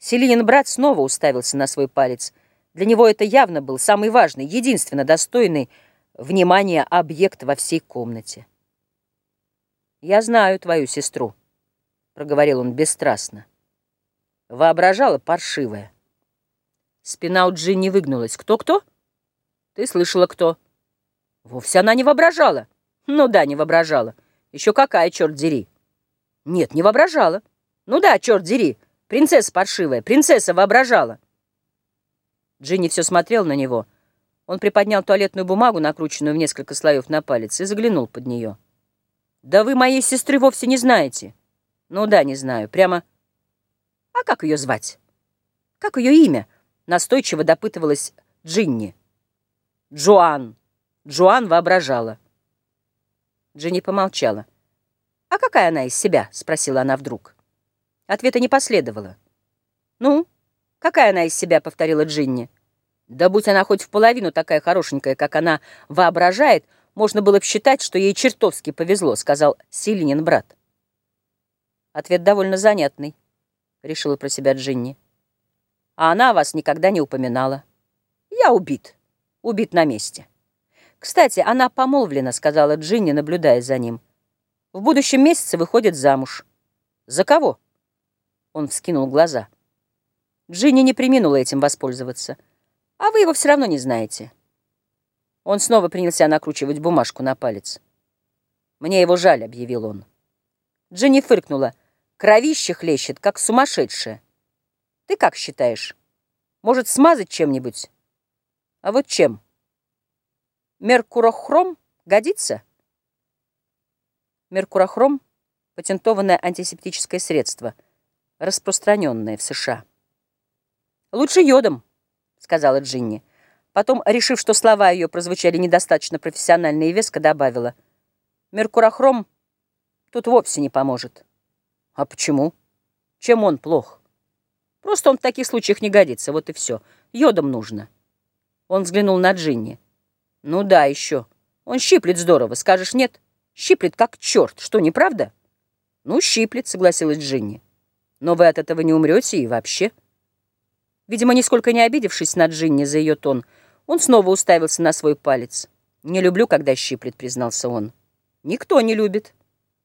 Селинин брат снова уставился на свой палец. Для него это явно был самый важный, единственно достойный внимания объект во всей комнате. «Я знаю твою сестру», — проговорил он бесстрастно. Воображала паршивая. Спина у Джинни выгнулась. «Кто-кто?» «Ты слышала, кто?» «Вовсе она не воображала». «Ну да, не воображала. Еще какая, черт дери!» «Нет, не воображала. Ну да, черт дери. Принцесса паршивая, принцесса воображала». Джинни все смотрел на него. Он приподнял туалетную бумагу, накрученную в несколько слоев на палец, и заглянул под нее. «Да вы моей сестры вовсе не знаете». «Ну да, не знаю. Прямо...» «А как ее звать?» «Как ее имя?» Настойчиво допытывалась Джинни. «Джоан». Джоан воображала. Джинни помолчала. «А какая она из себя?» — спросила она вдруг. Ответа не последовало. «Ну, какая она из себя?» — повторила Джинни. «Да будь она хоть в половину такая хорошенькая, как она воображает, можно было бы считать, что ей чертовски повезло», — сказал Силинин брат. Ответ довольно занятный, — решила про себя Джинни. А она вас никогда не упоминала. Я убит. Убит на месте. Кстати, она помолвлена, — сказала Джинни, наблюдая за ним. В будущем месяце выходит замуж. За кого? Он вскинул глаза. Джинни не приминула этим воспользоваться. А вы его все равно не знаете. Он снова принялся накручивать бумажку на палец. «Мне его жаль», — объявил он. Джинни фыркнула. Кровище хлещет, как сумасшедшая. Ты как считаешь? Может, смазать чем-нибудь? А вот чем? Меркурохром годится? Меркурохром – патентованное антисептическое средство, распространенное в США. «Лучше йодом», — сказала Джинни. Потом, решив, что слова ее прозвучали недостаточно профессионально и веско, добавила. «Меркурохром тут вовсе не поможет». А почему? Чем он плох? Просто он в таких случаях не годится, вот и все. Йодом нужно. Он взглянул на Джинни. Ну да, еще. Он щиплет здорово, скажешь нет? Щиплет как черт, что, неправда? Ну, щиплет, согласилась Джинни. Но вы от этого не умрете и вообще. Видимо, нисколько не обидевшись на Джинни за ее тон, он снова уставился на свой палец. «Не люблю, когда щиплет», — признался он. «Никто не любит».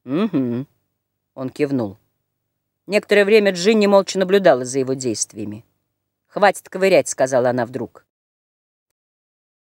«Угу». Он кивнул. Некоторое время Джинни молча наблюдала за его действиями. «Хватит ковырять», — сказала она вдруг.